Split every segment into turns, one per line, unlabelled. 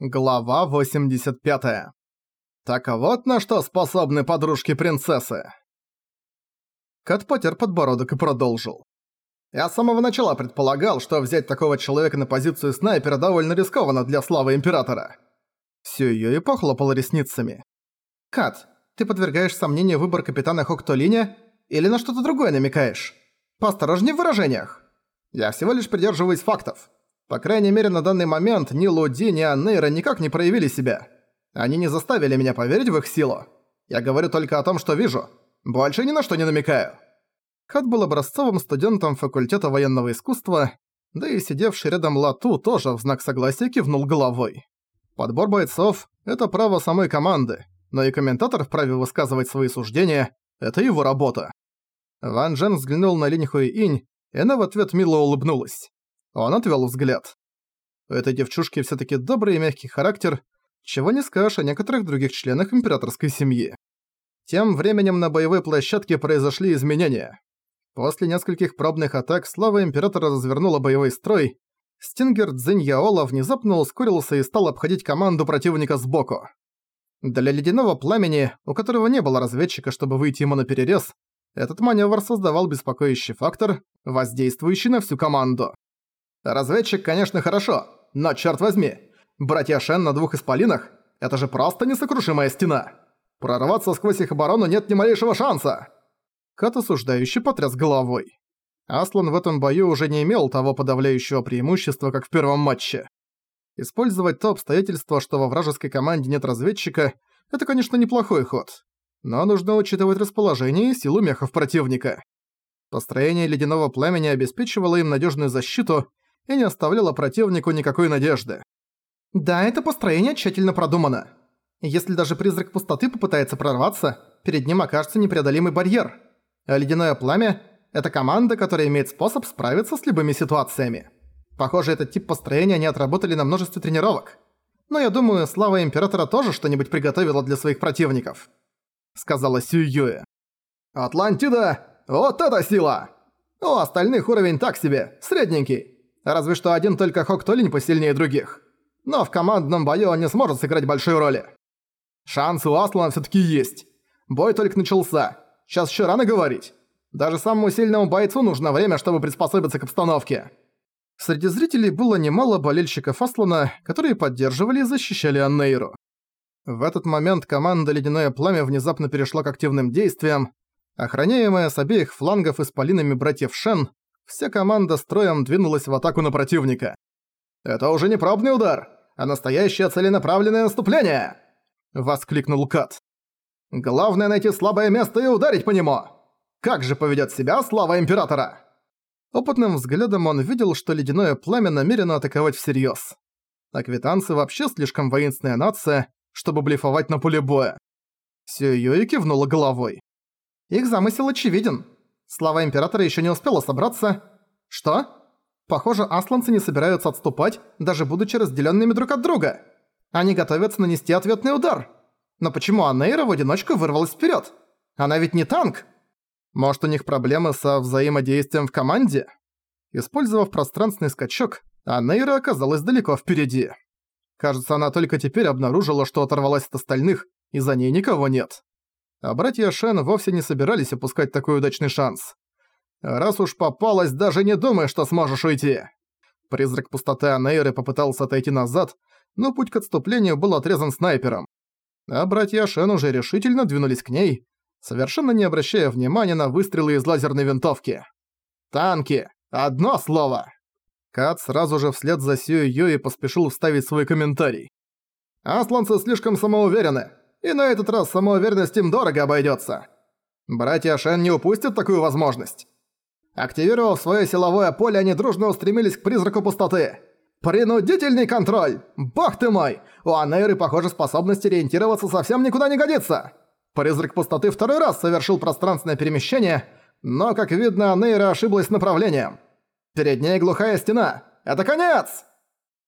Глава 85. Так вот на что способны подружки принцессы. Кот потер подбородок и продолжил. Я с самого начала предполагал, что взять такого человека на позицию снайпера довольно рискованно для славы Императора. Сююи похлопал ресницами. «Кат, ты подвергаешь сомнению выбор капитана Хоктолиня или на что-то другое намекаешь? Поосторожнее в выражениях. Я всего лишь придерживаюсь фактов. По крайней мере, на данный момент ни Луди, ни Аннейра никак не проявили себя. Они не заставили меня поверить в их силу. Я говорю только о том, что вижу. Больше ни на что не намекаю». Кат был образцовым студентом факультета военного искусства, да и сидевший рядом Лату тоже в знак согласия кивнул головой. Подбор бойцов – это право самой команды, но и комментатор вправе высказывать свои суждения – это его работа. Ван Джен взглянул на Линь Хуи Инь, и она в ответ мило улыбнулась. Он отвел взгляд. У этой девчушки все таки добрый и мягкий характер, чего не скажешь о некоторых других членах императорской семьи. Тем временем на боевой площадке произошли изменения. После нескольких пробных атак слава Императора развернула боевой строй, Стингер Цзинь Яола внезапно ускорился и стал обходить команду противника сбоку. Для Ледяного Пламени, у которого не было разведчика, чтобы выйти ему на перерез, этот маневр создавал беспокоящий фактор, воздействующий на всю команду. Разведчик, конечно, хорошо, но черт возьми, братья Шен на двух исполинах – это же просто несокрушимая стена. Прорваться сквозь их оборону нет ни малейшего шанса. Кат осуждающий потряс головой. Аслан в этом бою уже не имел того подавляющего преимущества, как в первом матче. Использовать то обстоятельство, что во вражеской команде нет разведчика, это, конечно, неплохой ход. Но нужно учитывать расположение и силу мехов противника. Построение ледяного пламени обеспечивало им надежную защиту, и не оставляла противнику никакой надежды. Да, это построение тщательно продумано. Если даже призрак пустоты попытается прорваться, перед ним окажется непреодолимый барьер. А ледяное пламя – это команда, которая имеет способ справиться с любыми ситуациями. Похоже, этот тип построения они отработали на множестве тренировок. Но я думаю, слава Императора тоже что-нибудь приготовила для своих противников. Сказала Сю Юэ. «Атлантида! Вот это сила! У остальных уровень так себе, средненький. Разве что один только Хок Толинь посильнее других. Но в командном бою он не сможет сыграть большой роли. Шанс у Аслана всё-таки есть. Бой только начался. Сейчас ещё рано говорить. Даже самому сильному бойцу нужно время, чтобы приспособиться к обстановке. Среди зрителей было немало болельщиков Аслана, которые поддерживали и защищали Аннейру. В этот момент команда «Ледяное пламя» внезапно перешла к активным действиям. Охраняемая с обеих флангов исполинами братьев Шен, вся команда строем двинулась в атаку на противника. «Это уже не пробный удар, а настоящее целенаправленное наступление!» — воскликнул Кат. «Главное найти слабое место и ударить по нему! Как же поведет себя слава Императора!» Опытным взглядом он видел, что ледяное пламя намерено атаковать всерьез. Аквитанцы вообще слишком воинственная нация, чтобы блефовать на поле боя. Сююи кивнула головой. «Их замысел очевиден. Слава Императора еще не успела собраться. Что? Похоже, асланцы не собираются отступать, даже будучи разделенными друг от друга. Они готовятся нанести ответный удар. Но почему Анейра в одиночку вырвалась вперед? Она ведь не танк. Может, у них проблемы со взаимодействием в команде? Использовав пространственный скачок, Анейра оказалась далеко впереди. Кажется, она только теперь обнаружила, что оторвалась от остальных, и за ней никого нет. А братья Шен вовсе не собирались упускать такой удачный шанс. Раз уж попалась, даже не думай, что сможешь уйти. Призрак пустоты Анейры попытался отойти назад, но путь к отступлению был отрезан снайпером. А братья Шен уже решительно двинулись к ней, совершенно не обращая внимания на выстрелы из лазерной винтовки. «Танки! Одно слово!» Кат сразу же вслед за Сью Юи поспешил вставить свой комментарий. «Асланцы слишком самоуверены. И на этот раз самоуверенность им дорого обойдется. Братья Шен не упустят такую возможность. Активировав свое силовое поле, они дружно устремились к призраку пустоты. «Принудительный контроль! Бог ты мой! У Анейры, похоже, способность ориентироваться совсем никуда не годится!» Призрак пустоты второй раз совершил пространственное перемещение, но, как видно, Анейра ошиблась направлением. Перед ней глухая стена. Это конец!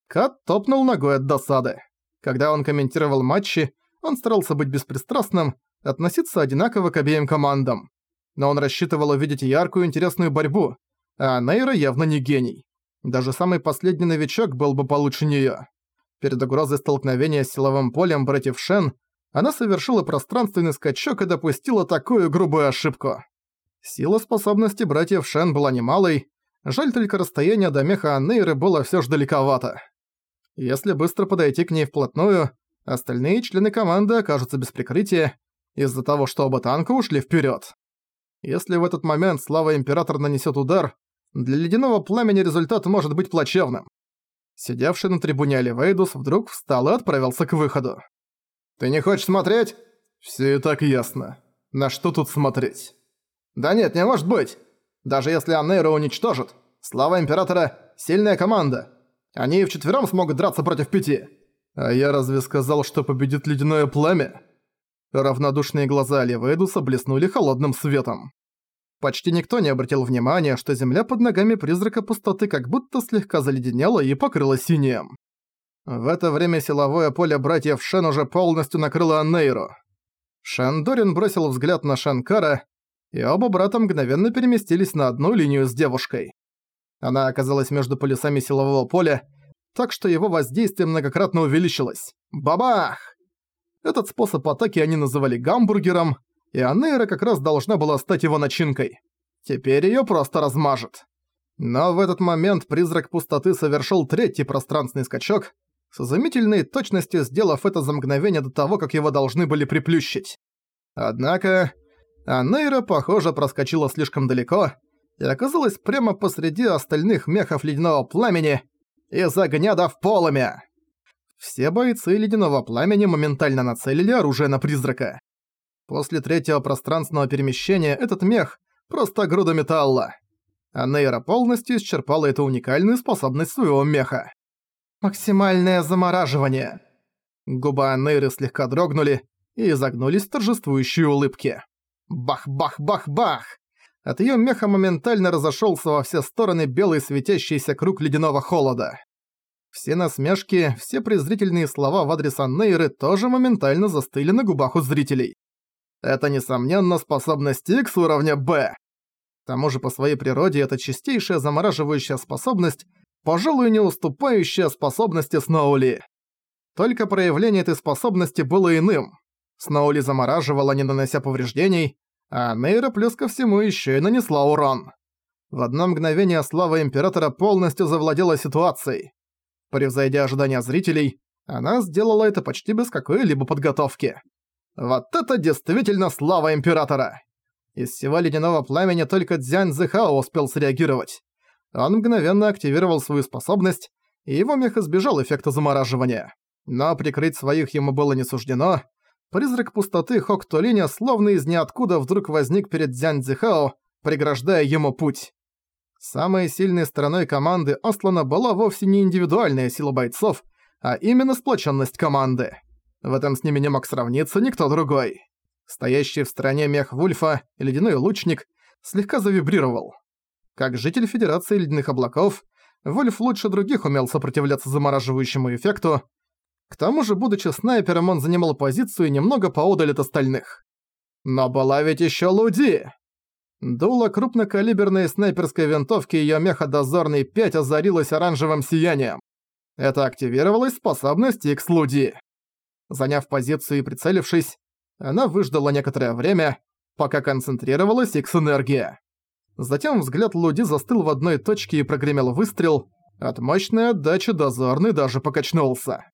Кат топнул ногой от досады. Когда он комментировал матчи, он старался быть беспристрастным, относиться одинаково к обеим командам. Но он рассчитывал увидеть яркую интересную борьбу, а Нейра явно не гений. Даже самый последний новичок был бы получше неё. Перед угрозой столкновения с силовым полем братьев Шен она совершила пространственный скачок и допустила такую грубую ошибку. Сила способности братьев Шен была немалой, жаль только расстояние до меха Аннейры было всё ж далековато. Если быстро подойти к ней вплотную, остальные члены команды окажутся без прикрытия из-за того, что оба танка ушли вперёд. Если в этот момент слава Император нанесёт удар, для Ледяного Пламени результат может быть плачевным. Сидевший на трибуне Оливейдус вдруг встал и отправился к выходу. «Ты не хочешь смотреть?» «Всё и так ясно. На что тут смотреть?» «Да нет, не может быть! Даже если Аннейра уничтожит, слава Императора — сильная команда. Они и вчетвером смогут драться против пяти». «А я разве сказал, что победит Ледяное Пламя?» Равнодушные глаза Оливейдуса блеснули холодным светом. Почти никто не обратил внимания, что земля под ногами призрака пустоты как будто слегка заледенела и покрылась синим. В это время силовое поле братьев Шен уже полностью накрыло Аннейру. Шандорин бросил взгляд на Шанкара, и оба брата мгновенно переместились на одну линию с девушкой. Она оказалась между полюсами силового поля, так что его воздействие многократно увеличилось. Бабах! Этот способ атаки они называли гамбургером, и Анейра как раз должна была стать его начинкой. Теперь её просто размажет. Но в этот момент призрак пустоты совершил третий пространственный скачок, с изумительной точностью сделав это за мгновение до того, как его должны были приплющить. Однако, Анейра, похоже, проскочила слишком далеко и оказалась прямо посреди остальных мехов ледяного пламени из огня до в полымя. Все бойцы ледяного пламени моментально нацелили оружие на призрака. После третьего пространственного перемещения этот мех – просто груда металла. А Нейра полностью исчерпала эту уникальную способность своего меха. Максимальное замораживание. Губа Нейры слегка дрогнули и изогнулись в торжествующей улыбке. Бах-бах-бах-бах! От её меха моментально разошёлся во все стороны белый светящийся круг ледяного холода. Все насмешки, все презрительные слова в адрес Аннейры тоже моментально застыли на губах у зрителей. Это, несомненно, способность X уровня Б. К тому же по своей природе это чистейшая замораживающая способность, пожалуй, не уступающая способности Сноули. Только проявление этой способности было иным. Сноули замораживала, не нанося повреждений, а Нейра плюс ко всему еще и нанесла урон. В одно мгновение слава Императора полностью завладела ситуацией. Превзойдя ожидания зрителей, она сделала это почти без какой-либо подготовки. Вот это действительно слава Императора! Из всего ледяного пламени только Дзянь Зэхао успел среагировать. Он мгновенно активировал свою способность, и его мех избежал эффекта замораживания. Но прикрыть своих ему было не суждено. Призрак пустоты Хок Толиня словно из ниоткуда вдруг возник перед Дзянь Зэхао, преграждая ему путь. Самой сильной стороной команды Ослана была вовсе не индивидуальная сила бойцов, а именно сплоченность команды. В этом с ними не мог сравниться никто другой. Стоящий в стороне мех Вульфа, ледяной лучник, слегка завибрировал. Как житель Федерации Ледяных Облаков, Вульф лучше других умел сопротивляться замораживающему эффекту. К тому же, будучи снайпером, он занимал позицию немного поодаль от остальных. Но была ведь ещё Луди! Дуло крупнокалиберной снайперской винтовки её меха Дозорный 5 озарилось оранжевым сиянием. Это активировалась способность X-Луди. Заняв позицию и прицелившись, она выждала некоторое время, пока концентрировалась X-энергия. Затем взгляд Луди застыл в одной точке и прогремел выстрел. От мощной отдачи дозорный даже покачнулся.